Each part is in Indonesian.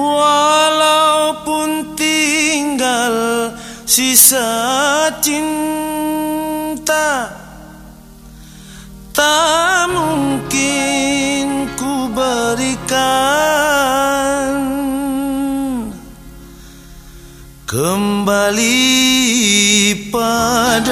Walaupun tinggal sisa cinta Tak mungkin ku berikan Kembali padamu.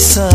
Lisa.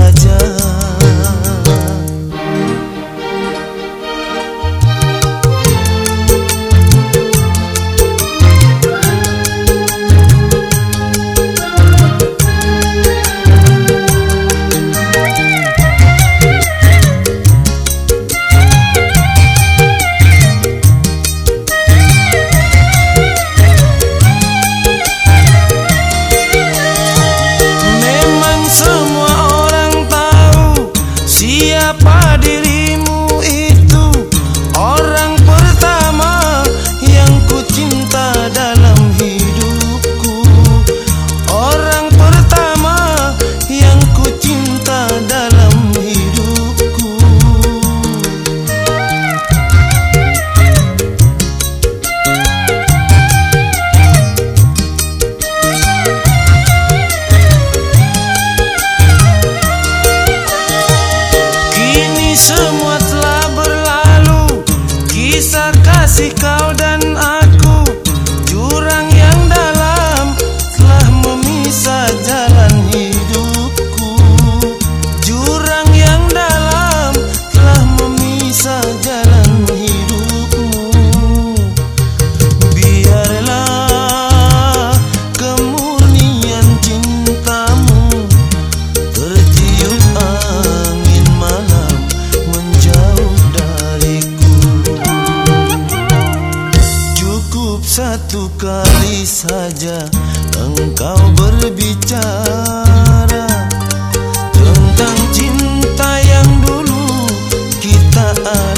satu kali saja engkau berbicara tentang cinta yang dulu kita ada.